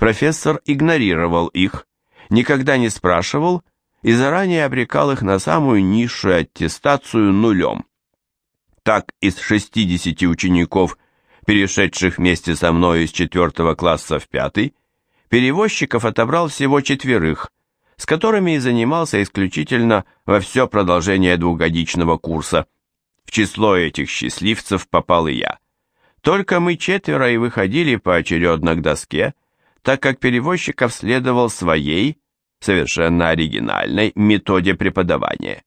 профессор игнорировал их, никогда не спрашивал и заранее обрекал их на самую низшую аттестацию нулем. Так из 60 учеников, перешедших вместе со мной из 4 класса в 5, перевозчиков отобрал всего четверых, с которыми и занимался исключительно во все продолжение двухгодичного курса. В число этих счастливцев попал и я. Только мы четверо и выходили поочередно к доске, так как перевозчиков следовал своей, совершенно оригинальной, методе преподавания.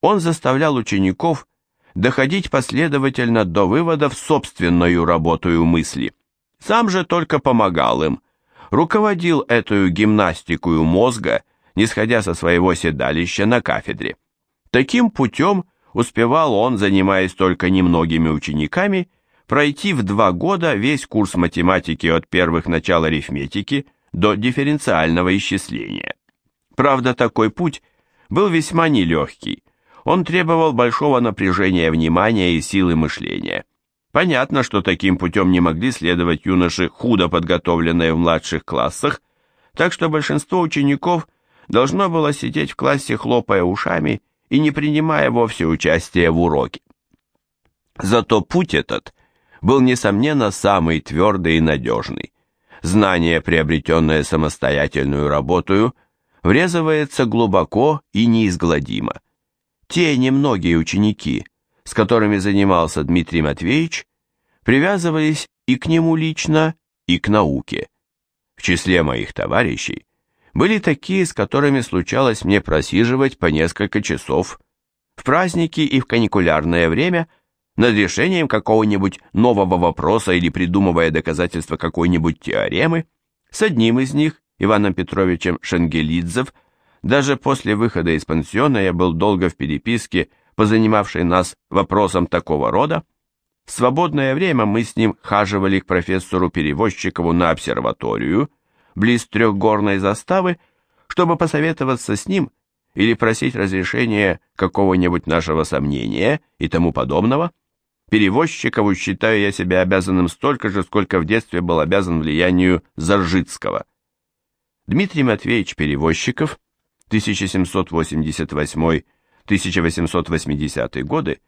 Он заставлял учеников доходить последовательно до выводов собственную работу мысли. Сам же только помогал им, руководил эту гимнастикую мозга, не сходя со своего седалища на кафедре. Таким путем успевал он, занимаясь только немногими учениками, пройти в два года весь курс математики от первых начал арифметики до дифференциального исчисления. Правда, такой путь был весьма нелегкий. Он требовал большого напряжения внимания и силы мышления. Понятно, что таким путем не могли следовать юноши, худо подготовленные в младших классах, так что большинство учеников должно было сидеть в классе, хлопая ушами и не принимая вовсе участия в уроке. Зато путь этот был, несомненно, самый твердый и надежный. Знание, приобретенное самостоятельную работою, врезывается глубоко и неизгладимо. Те немногие ученики, с которыми занимался Дмитрий Матвеевич, привязывались и к нему лично, и к науке. В числе моих товарищей были такие, с которыми случалось мне просиживать по несколько часов в праздники и в каникулярное время над решением какого-нибудь нового вопроса или придумывая доказательства какой-нибудь теоремы. С одним из них Иваном Петровичем Шенгелидзев, даже после выхода из пансиона я был долго в переписке, позанимавшей нас вопросом такого рода. В свободное время мы с ним хаживали к профессору Перевозчикову на обсерваторию, близ трехгорной заставы, чтобы посоветоваться с ним или просить разрешения какого-нибудь нашего сомнения и тому подобного. Перевозчикову считаю я себя обязанным столько же, сколько в детстве был обязан влиянию Заржицкого. Дмитрий Матвеевич Перевозчиков, 1788-1880 годы,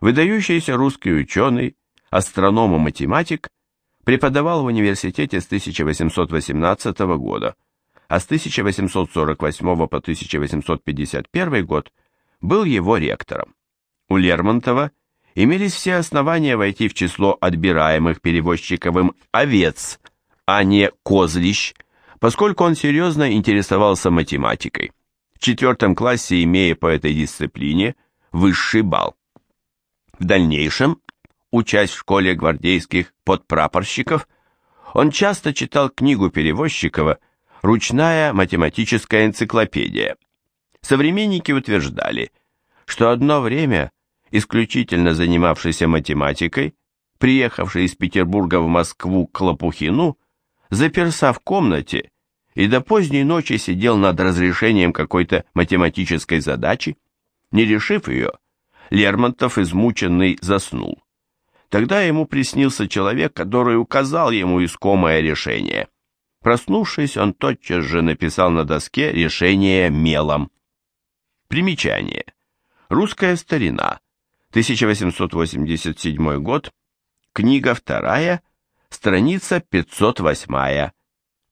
выдающийся русский ученый, астроном и математик, преподавал в университете с 1818 года, а с 1848 по 1851 год был его ректором. У Лермонтова имелись все основания войти в число отбираемых перевозчиковым овец, а не козлищ, поскольку он серьезно интересовался математикой, в четвертом классе имея по этой дисциплине высший балл. В дальнейшем, учась в школе гвардейских подпрапорщиков, он часто читал книгу Перевозчикова «Ручная математическая энциклопедия». Современники утверждали, что одно время исключительно занимавшийся математикой, приехавший из Петербурга в Москву к Лопухину, заперся в комнате и до поздней ночи сидел над разрешением какой-то математической задачи. Не решив ее, Лермонтов, измученный, заснул. Тогда ему приснился человек, который указал ему искомое решение. Проснувшись, он тотчас же написал на доске решение мелом. Примечание. Русская старина. 1887 год. Книга вторая. Страница 508.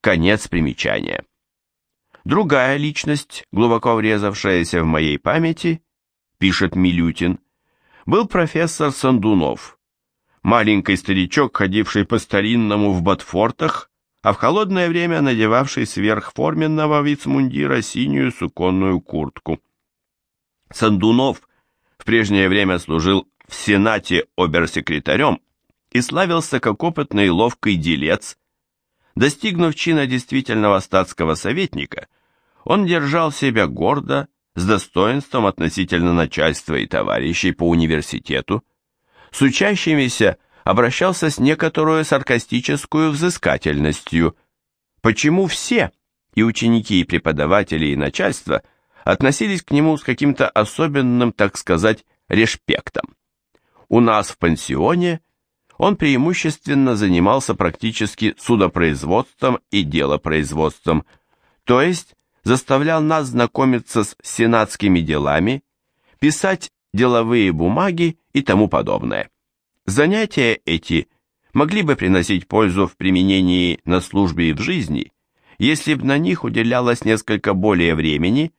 Конец примечания. Другая личность, глубоко врезавшаяся в моей памяти, пишет Милютин, был профессор Сандунов, маленький старичок, ходивший по старинному в ботфортах, а в холодное время надевавший сверх форменного вицмундира синюю суконную куртку. Сандунов в прежнее время служил в Сенате оберсекретарем и славился как опытный и ловкий делец, Достигнув чина действительного статского советника, он держал себя гордо, с достоинством относительно начальства и товарищей по университету, с учащимися обращался с некоторой саркастической взыскательностью. Почему все, и ученики, и преподаватели, и начальство, относились к нему с каким-то особенным, так сказать, респектом? У нас в пансионе – он преимущественно занимался практически судопроизводством и делопроизводством, то есть заставлял нас знакомиться с сенатскими делами, писать деловые бумаги и тому подобное. Занятия эти могли бы приносить пользу в применении на службе и в жизни, если бы на них уделялось несколько более времени,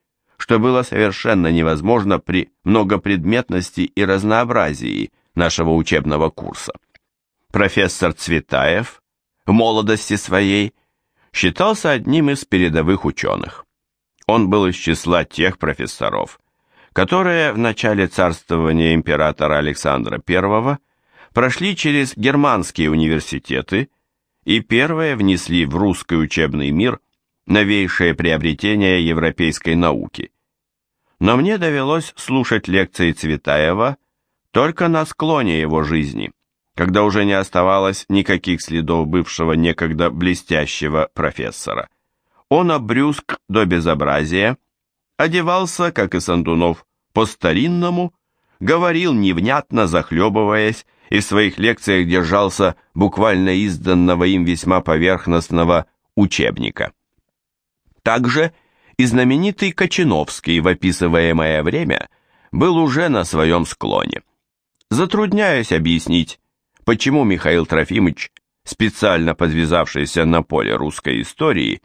что было совершенно невозможно при многопредметности и разнообразии нашего учебного курса. Профессор Цветаев в молодости своей считался одним из передовых ученых. Он был из числа тех профессоров, которые в начале царствования императора Александра I прошли через германские университеты и первые внесли в русский учебный мир новейшее приобретение европейской науки. Но мне довелось слушать лекции Цветаева только на склоне его жизни, когда уже не оставалось никаких следов бывшего некогда блестящего профессора. Он обрюзг до безобразия, одевался, как и Сандунов, по-старинному, говорил невнятно, захлебываясь, и в своих лекциях держался буквально изданного им весьма поверхностного учебника. Также и знаменитый Кочиновский в описываемое время был уже на своем склоне. Затрудняюсь объяснить, почему Михаил Трофимович, специально подвязавшийся на поле русской истории,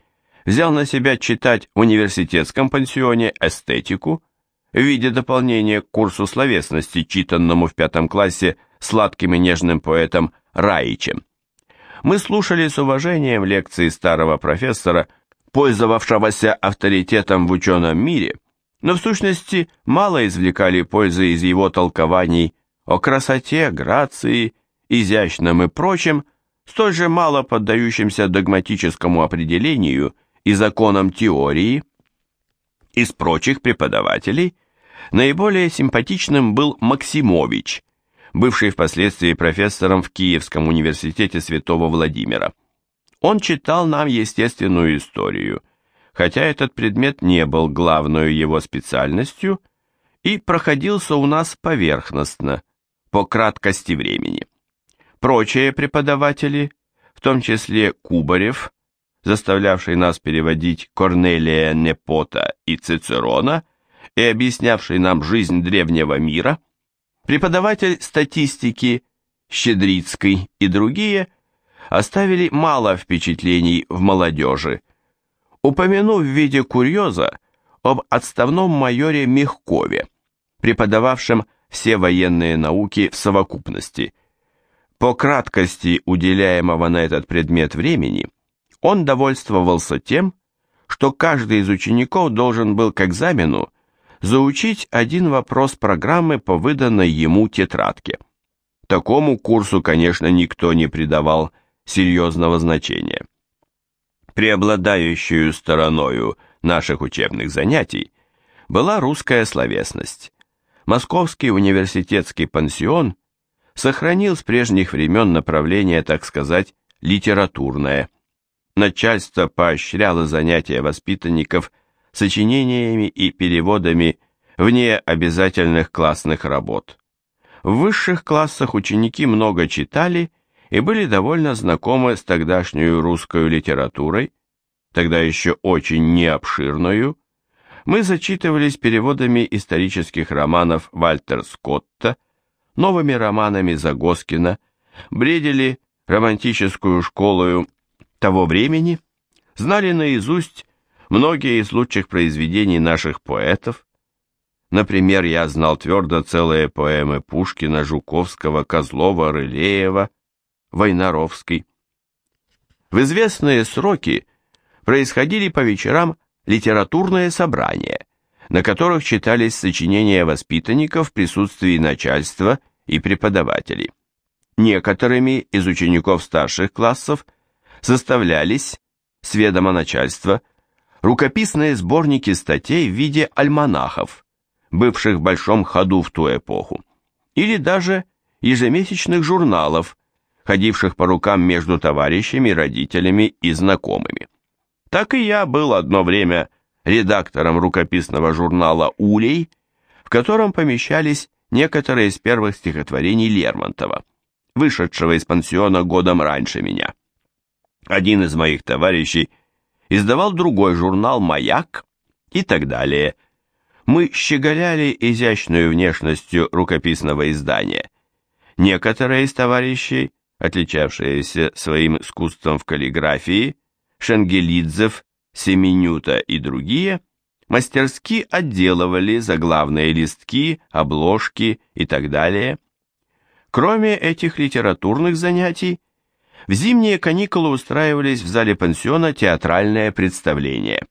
взял на себя читать в университетском пансионе эстетику в виде дополнения к курсу словесности, читанному в пятом классе сладким и нежным поэтом Раичем. Мы слушали с уважением лекции старого профессора, пользовавшегося авторитетом в ученом мире, но в сущности мало извлекали пользы из его толкований о красоте, грации, изящном и прочем, столь же мало поддающимся догматическому определению и законам теории. Из прочих преподавателей наиболее симпатичным был Максимович, бывший впоследствии профессором в Киевском университете Святого Владимира. Он читал нам естественную историю, хотя этот предмет не был главной его специальностью и проходился у нас поверхностно, по краткости времени. Прочие преподаватели, в том числе Кубарев, заставлявший нас переводить Корнелия Непота и Цицерона и объяснявший нам жизнь древнего мира, Преподаватель статистики Щедрицкий и другие оставили мало впечатлений в молодежи, упомянув в виде курьеза об отставном майоре Мехкове, преподававшем все военные науки в совокупности. По краткости уделяемого на этот предмет времени он довольствовался тем, что каждый из учеников должен был к экзамену заучить один вопрос программы по выданной ему тетрадке. Такому курсу, конечно, никто не придавал серьезного значения. Преобладающую стороною наших учебных занятий была русская словесность. Московский университетский пансион сохранил с прежних времен направление, так сказать, литературное. Начальство поощряло занятия воспитанников – сочинениями и переводами вне обязательных классных работ. В высших классах ученики много читали и были довольно знакомы с тогдашней русской литературой, тогда еще очень необширную. Мы зачитывались переводами исторических романов Вальтер Скотта, новыми романами Загоскина, бредили романтическую школою того времени, знали наизусть многие из лучших произведений наших поэтов. Например, я знал твердо целые поэмы Пушкина, Жуковского, Козлова, Рылеева, Войнаровской. В известные сроки происходили по вечерам литературные собрания, на которых читались сочинения воспитанников в присутствии начальства и преподавателей. Некоторыми из учеников старших классов составлялись, с ведома начальства, рукописные сборники статей в виде альманахов, бывших в большом ходу в ту эпоху, или даже ежемесячных журналов, ходивших по рукам между товарищами, родителями и знакомыми. Так и я был одно время редактором рукописного журнала «Улей», в котором помещались некоторые из первых стихотворений Лермонтова. вышедшего из пансиона годом раньше меня. Один из моих товарищей издавал другой журнал «Маяк» и так далее. Мы щеголяли изящной внешностью рукописного издания. Некоторые из товарищей, отличавшиеся своим искусством в каллиграфии, Шенгелидзев, Семенюта и другие, мастерски отделывали заглавные листки, обложки и так далее. Кроме этих литературных занятий, в зимние каникулы устраивались в зале пансиона театральные представления.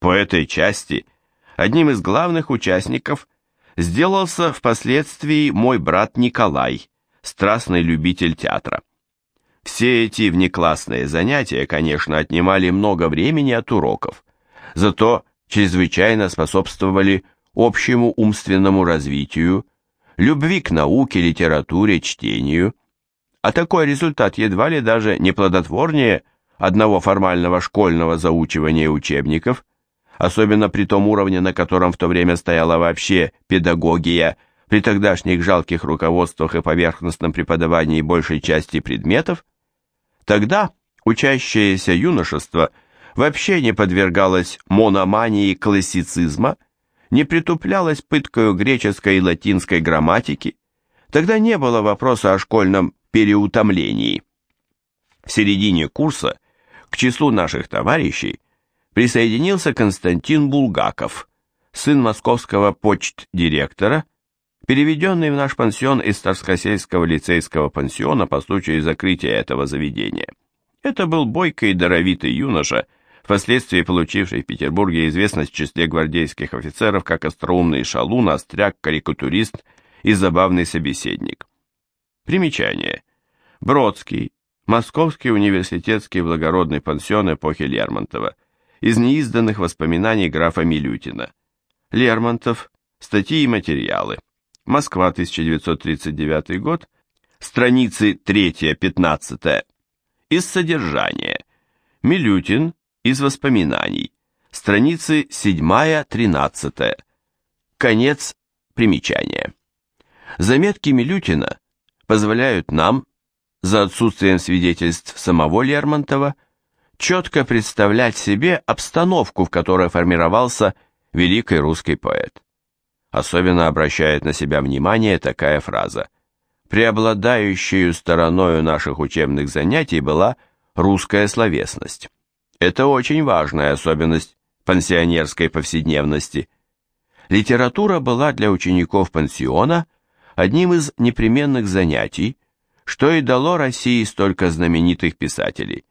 По этой части одним из главных участников сделался впоследствии мой брат Николай, страстный любитель театра. Все эти внеклассные занятия, конечно, отнимали много времени от уроков, зато чрезвычайно способствовали общему умственному развитию, любви к науке, литературе, чтению, а такой результат едва ли даже не плодотворнее одного формального школьного заучивания учебников, особенно при том уровне, на котором в то время стояла вообще педагогия, при тогдашних жалких руководствах и поверхностном преподавании большей части предметов, тогда учащееся юношество вообще не подвергалось мономании классицизма, не притуплялось пыткою греческой и латинской грамматики, тогда не было вопроса о школьном переутомлении. В середине курса к числу наших товарищей присоединился Константин Булгаков, сын московского почт-директора, переведенный в наш пансион из Тарскосельского лицейского пансиона по случаю закрытия этого заведения. Это был бойкий и даровитый юноша, впоследствии получивший в Петербурге известность в числе гвардейских офицеров как остроумный шалун, остряк, карикатурист и забавный собеседник. Примечание. Бродский. Московский университетский благородный пансион эпохи Лермонтова. Из неизданных воспоминаний графа Милютина. Лермонтов. Статьи и материалы. Москва, 1939 год. Страницы 3-15. Из содержания. Милютин. Из воспоминаний. Страницы 7-13. Конец примечания. Заметки Милютина позволяют нам, за отсутствием свидетельств самого Лермонтова, четко представлять себе обстановку, в которой формировался великий русский поэт. Особенно обращает на себя внимание такая фраза. Преобладающей стороной наших учебных занятий была русская словесность. Это очень важная особенность пансионерской повседневности. Литература была для учеников пансиона одним из непременных занятий, что и дало России столько знаменитых писателей.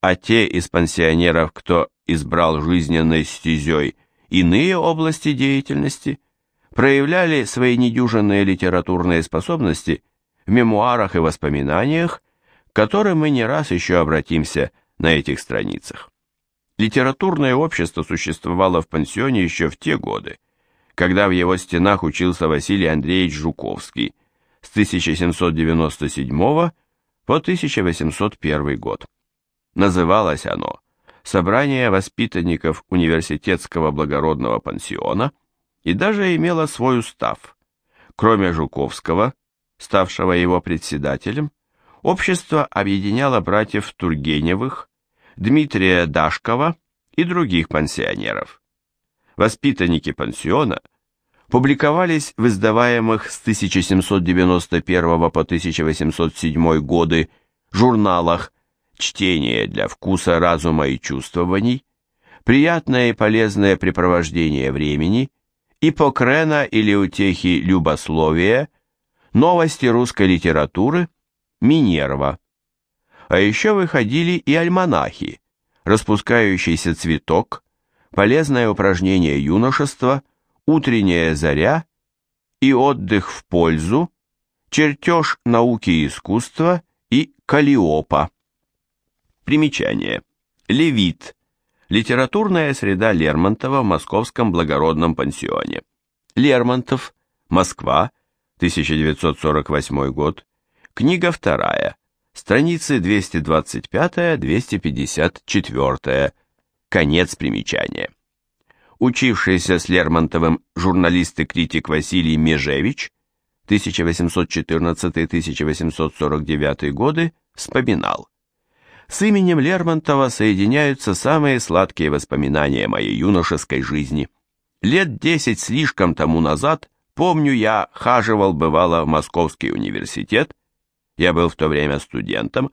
А те из пансионеров, кто избрал жизненной стезей иные области деятельности, проявляли свои недюжинные литературные способности в мемуарах и воспоминаниях, к которым мы не раз еще обратимся на этих страницах. Литературное общество существовало в пансионе еще в те годы, когда в его стенах учился Василий Андреевич Жуковский с 1797 по 1801 год. Называлось оно «Собрание воспитанников университетского благородного пансиона» и даже имело свой устав. Кроме Жуковского, ставшего его председателем, общество объединяло братьев Тургеневых, Дмитрия Дашкова и других пансионеров воспитанники пансиона публиковались в издаваемых с 1791 по 1807 годы журналах «Чтение для вкуса, разума и чувствований», «Приятное и полезное препровождение времени», «Ипокрена или утехи любословия», «Новости русской литературы», «Минерва». А еще выходили и альманахи «Распускающийся цветок», полезное упражнение юношества, утренняя заря и отдых в пользу, чертеж науки и искусства и калиопа. Примечание. Левит. Литературная среда Лермонтова в Московском благородном пансионе. Лермонтов. Москва. 1948 год. Книга вторая. Страницы 225-254. Конец примечания. Учившийся с Лермонтовым журналист и критик Василий Межевич 1814-1849 годы, вспоминал. С именем Лермонтова соединяются самые сладкие воспоминания моей юношеской жизни. Лет десять слишком тому назад, помню, я хаживал бывало в Московский университет, я был в то время студентом,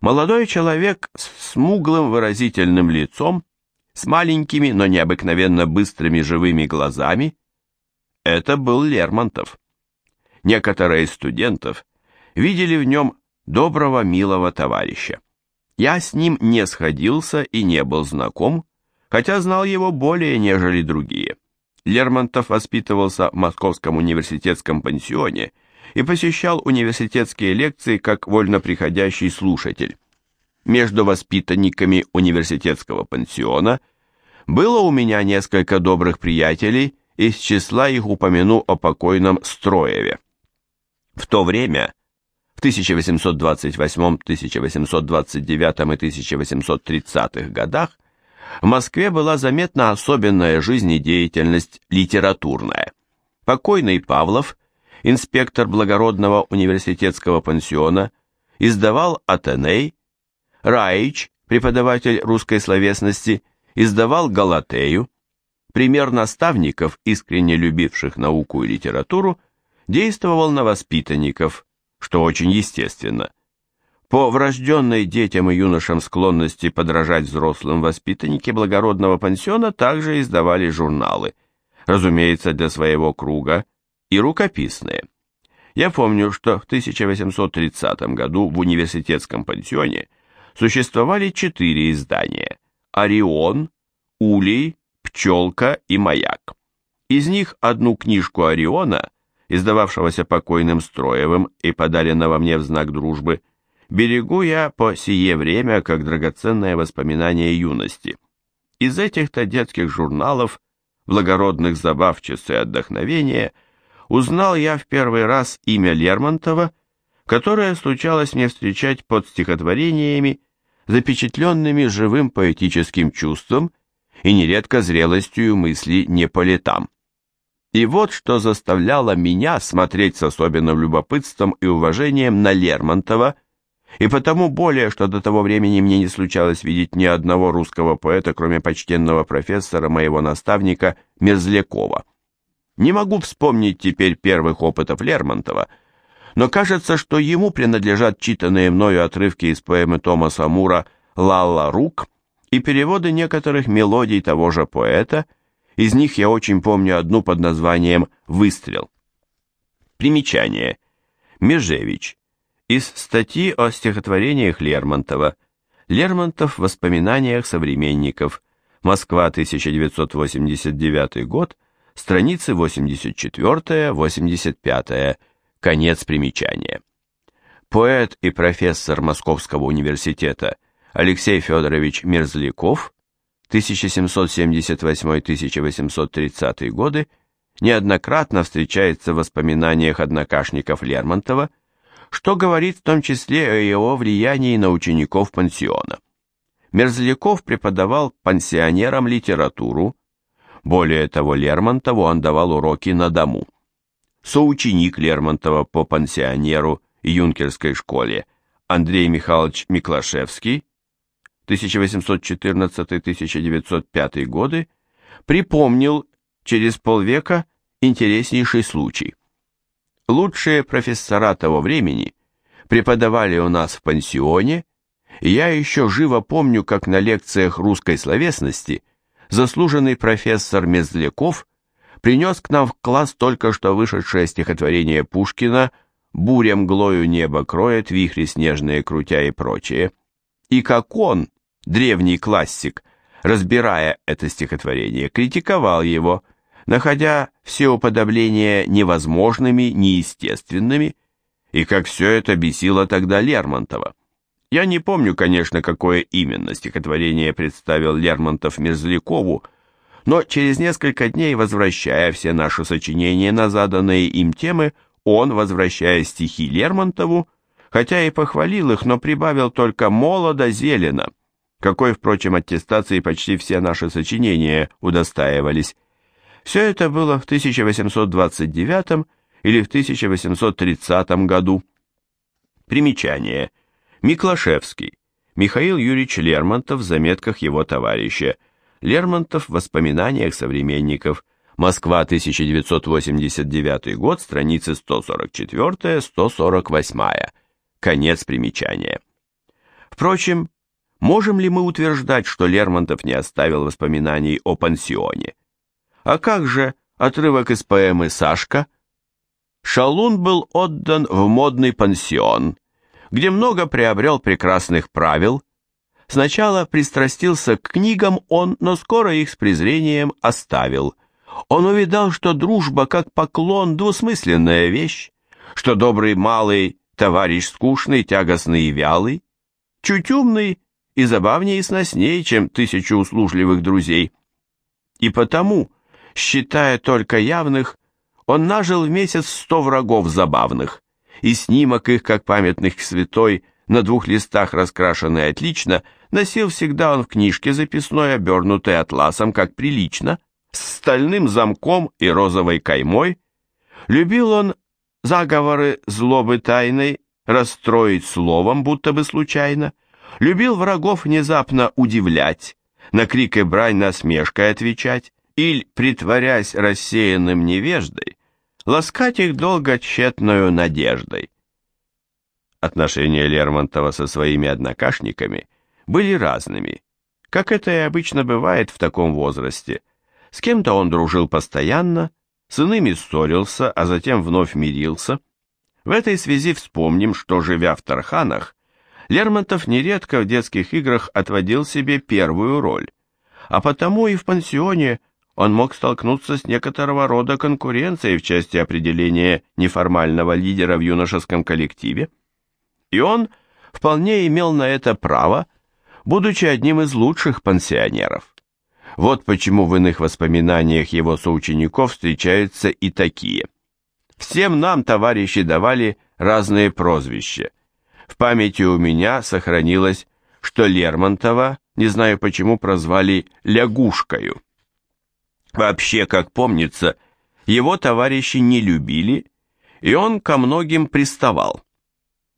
молодой человек с смуглым выразительным лицом, с маленькими, но необыкновенно быстрыми живыми глазами. Это был Лермонтов. Некоторые из студентов видели в нем доброго, милого товарища. Я с ним не сходился и не был знаком, хотя знал его более, нежели другие. Лермонтов воспитывался в Московском университетском пансионе и посещал университетские лекции как вольноприходящий слушатель. Между воспитанниками университетского пансиона было у меня несколько добрых приятелей, из числа их упомяну о покойном Строеве. В то время в 1828, 1829 и 1830 годах в Москве была заметна особенная жизнедеятельность литературная. Покойный Павлов, инспектор благородного университетского пансиона, издавал «Атеней», Раич, преподаватель русской словесности, издавал «Галатею», пример наставников, искренне любивших науку и литературу, действовал на воспитанников, что очень естественно. По врожденной детям и юношам склонности подражать взрослым воспитанники благородного пансиона также издавали журналы, разумеется, для своего круга, и рукописные. Я помню, что в 1830 году в университетском пансионе существовали четыре издания «Орион», «Улей», «Пчелка» и «Маяк». Из них одну книжку «Ориона» издававшегося покойным Строевым и подаренного мне в знак дружбы, берегу я по сие время как драгоценное воспоминание юности. Из этих-то детских журналов, благородных забав, часы отдохновения, узнал я в первый раз имя Лермонтова, которое случалось мне встречать под стихотворениями, запечатленными живым поэтическим чувством и нередко зрелостью мысли не по летам. И вот что заставляло меня смотреть с особенным любопытством и уважением на Лермонтова, и потому более, что до того времени мне не случалось видеть ни одного русского поэта, кроме почтенного профессора, моего наставника Мерзлякова. Не могу вспомнить теперь первых опытов Лермонтова, но кажется, что ему принадлежат читанные мною отрывки из поэмы Томаса Мура «Лалла Рук» и переводы некоторых мелодий того же поэта – из них я очень помню одну под названием «Выстрел». Примечание. Межевич. Из статьи о стихотворениях Лермонтова. Лермонтов в воспоминаниях современников. Москва, 1989 год. Страницы 84-85. Конец примечания. Поэт и профессор Московского университета Алексей Федорович Мерзляков 1778-1830 годы неоднократно встречается в воспоминаниях однокашников Лермонтова, что говорит в том числе о его влиянии на учеников пансиона. Мерзляков преподавал пансионерам литературу, более того, Лермонтову он давал уроки на дому. Соученик Лермонтова по пансионеру и юнкерской школе Андрей Михайлович Миклашевский 1814-1905 годы, припомнил через полвека интереснейший случай. Лучшие профессора того времени преподавали у нас в пансионе, и я еще живо помню, как на лекциях русской словесности заслуженный профессор Мезляков принес к нам в класс только что вышедшее стихотворение Пушкина «Буря мглою небо кроет, вихри снежные крутя и прочее». И как он, древний классик, разбирая это стихотворение, критиковал его, находя все уподобления невозможными, неестественными, и как все это бесило тогда Лермонтова. Я не помню, конечно, какое именно стихотворение представил Лермонтов Мерзлякову, но через несколько дней, возвращая все наши сочинения на заданные им темы, он, возвращая стихи Лермонтову, хотя и похвалил их, но прибавил только «молодо зелено», какой, впрочем, аттестации почти все наши сочинения удостаивались. Все это было в 1829 или в 1830 году. Примечание. Миклашевский. Михаил Юрьевич Лермонтов в заметках его товарища. Лермонтов в воспоминаниях современников. Москва, 1989 год, страницы 144-148. Конец примечания. Впрочем, можем ли мы утверждать, что Лермонтов не оставил воспоминаний о пансионе? А как же отрывок из поэмы «Сашка»? Шалун был отдан в модный пансион, где много приобрел прекрасных правил. Сначала пристрастился к книгам он, но скоро их с презрением оставил. Он увидал, что дружба, как поклон, двусмысленная вещь, что добрый малый товарищ скучный, тягостный и вялый, чуть умный и забавнее и сноснее, чем тысячу услужливых друзей. И потому, считая только явных, он нажил в месяц сто врагов забавных, и снимок их, как памятных святой, на двух листах раскрашенный отлично, носил всегда он в книжке записной, обернутой атласом, как прилично, с стальным замком и розовой каймой. Любил он заговоры злобы тайной расстроить словом, будто бы случайно, любил врагов внезапно удивлять, на крик и брань насмешкой отвечать, или, притворясь рассеянным невеждой, ласкать их долго тщетную надеждой. Отношения Лермонтова со своими однокашниками были разными, как это и обычно бывает в таком возрасте. С кем-то он дружил постоянно, с иными ссорился, а затем вновь мирился. В этой связи вспомним, что, живя в Тарханах, Лермонтов нередко в детских играх отводил себе первую роль, а потому и в пансионе он мог столкнуться с некоторого рода конкуренцией в части определения неформального лидера в юношеском коллективе. И он вполне имел на это право, будучи одним из лучших пансионеров. Вот почему в иных воспоминаниях его соучеников встречаются и такие. Всем нам товарищи давали разные прозвища. В памяти у меня сохранилось, что Лермонтова, не знаю почему, прозвали «лягушкою». Вообще, как помнится, его товарищи не любили, и он ко многим приставал.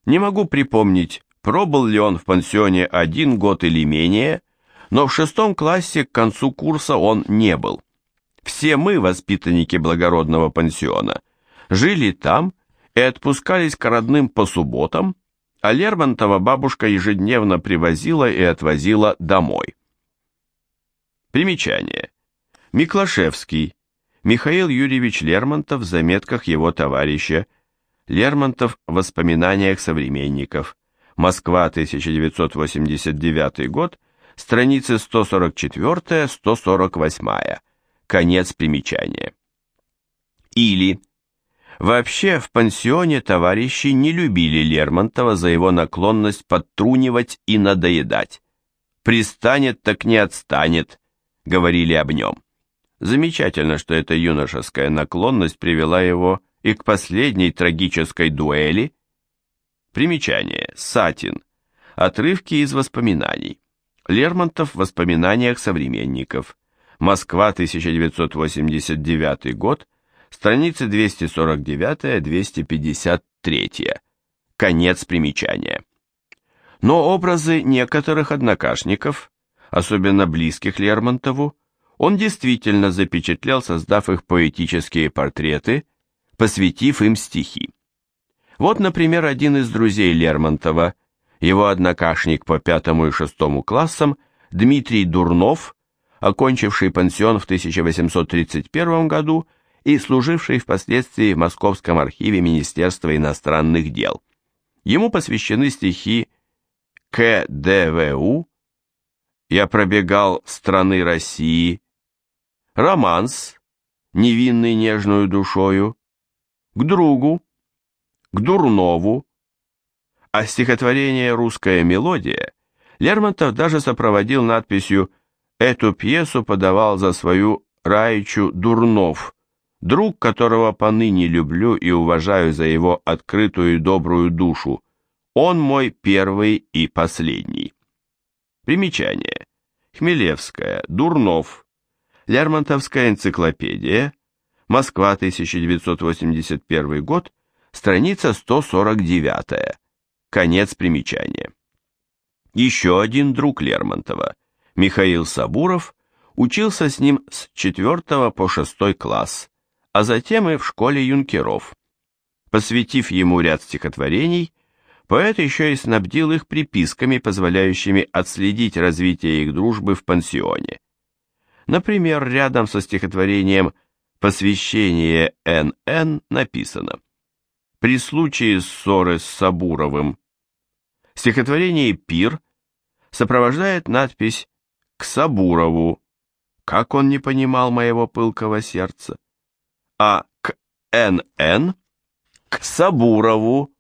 Не могу припомнить, пробыл ли он в пансионе один год или менее, но в шестом классе к концу курса он не был. Все мы, воспитанники благородного пансиона, жили там и отпускались к родным по субботам, а Лермонтова бабушка ежедневно привозила и отвозила домой. Примечание. Миклашевский. Михаил Юрьевич Лермонтов в заметках его товарища. Лермонтов в воспоминаниях современников. Москва, 1989 год, страницы 144-148. Конец примечания. Или Вообще, в пансионе товарищи не любили Лермонтова за его наклонность подтрунивать и надоедать. «Пристанет, так не отстанет», — говорили об нем. Замечательно, что эта юношеская наклонность привела его и к последней трагической дуэли. Примечание. Сатин. Отрывки из воспоминаний. Лермонтов в воспоминаниях современников. Москва, 1989 год, страницы 249-253. Конец примечания. Но образы некоторых однокашников, особенно близких Лермонтову, он действительно запечатлел, создав их поэтические портреты, посвятив им стихи. Вот, например, один из друзей Лермонтова, его однокашник по пятому и шестому классам, Дмитрий Дурнов, окончивший пансион в 1831 году и служивший впоследствии в Московском архиве Министерства иностранных дел. Ему посвящены стихи КДВУ «Я пробегал страны России», романс, невинный нежную душою, к другу, к Дурнову, а стихотворение «Русская мелодия» Лермонтов даже сопроводил надписью «Эту пьесу подавал за свою Раичу Дурнов», друг которого поныне люблю и уважаю за его открытую и добрую душу. Он мой первый и последний. Примечание. Хмелевская, Дурнов, Лермонтовская энциклопедия, Москва, 1981 год, страница 149. Конец примечания. Еще один друг Лермонтова, Михаил Сабуров, учился с ним с 4 по 6 класс, а затем и в школе юнкеров. Посвятив ему ряд стихотворений, поэт еще и снабдил их приписками, позволяющими отследить развитие их дружбы в пансионе. Например, рядом со стихотворением «Посвящение Н.Н.» написано «При случае ссоры с Сабуровым». Стихотворение «Пир» сопровождает надпись «К Сабурову». Как он не понимал моего пылкого сердца? А к Н.Н. к Сабурову.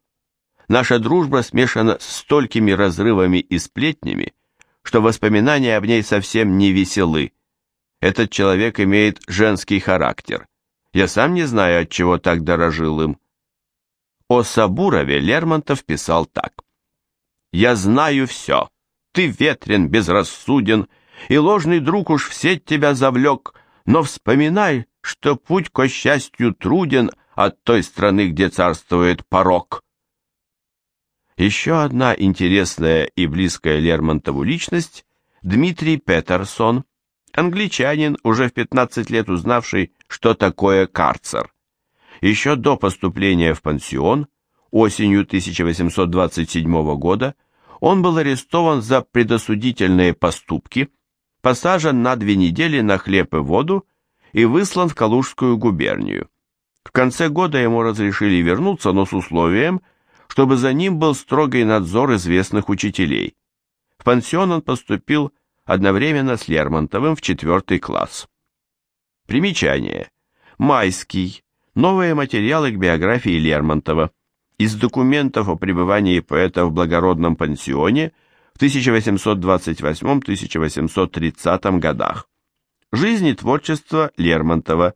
Наша дружба смешана с столькими разрывами и сплетнями, что воспоминания об ней совсем не веселы. Этот человек имеет женский характер. Я сам не знаю, от чего так дорожил им. О Сабурове Лермонтов писал так. «Я знаю все. Ты ветрен, безрассуден, и ложный друг уж в сеть тебя завлек, но вспоминай, что путь ко счастью труден от той страны, где царствует порок». Еще одна интересная и близкая Лермонтову личность – Дмитрий Петерсон, англичанин, уже в 15 лет узнавший, что такое карцер. Еще до поступления в пансион, осенью 1827 года, он был арестован за предосудительные поступки, посажен на две недели на хлеб и воду и выслан в Калужскую губернию. В конце года ему разрешили вернуться, но с условием, чтобы за ним был строгий надзор известных учителей. В пансион он поступил одновременно с Лермонтовым в четвертый класс. Примечание. Майский. Новые материалы к биографии Лермонтова. Из документов о пребывании поэта в благородном пансионе в 1828-1830 годах. Жизнь и творчество Лермонтова.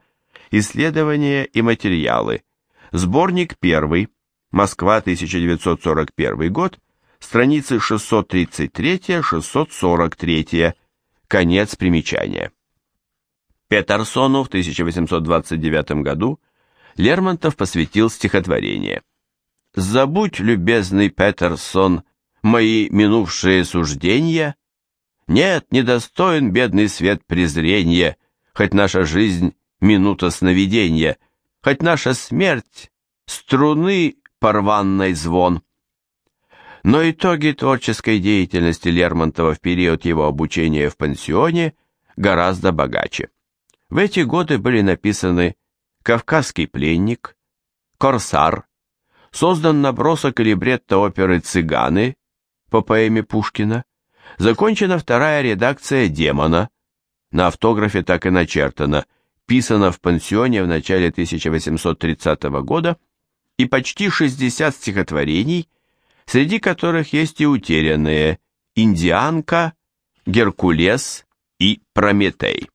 Исследования и материалы. Сборник 1. Москва, 1941 год страницы 633-643, конец примечания. Петерсону в 1829 году Лермонтов посвятил стихотворение «Забудь, любезный Петерсон, мои минувшие суждения. Нет, недостоин бедный свет презрения, хоть наша жизнь — минута сновидения, хоть наша смерть — струны порванной звон». Но итоги творческой деятельности Лермонтова в период его обучения в пансионе гораздо богаче. В эти годы были написаны «Кавказский пленник», «Корсар», создан набросок либретто оперы «Цыганы» по поэме Пушкина, закончена вторая редакция «Демона», на автографе так и начертано. «Писано в пансионе в начале 1830 года» и почти 60 стихотворений – среди которых есть и утерянные «Индианка», «Геркулес» и «Прометей».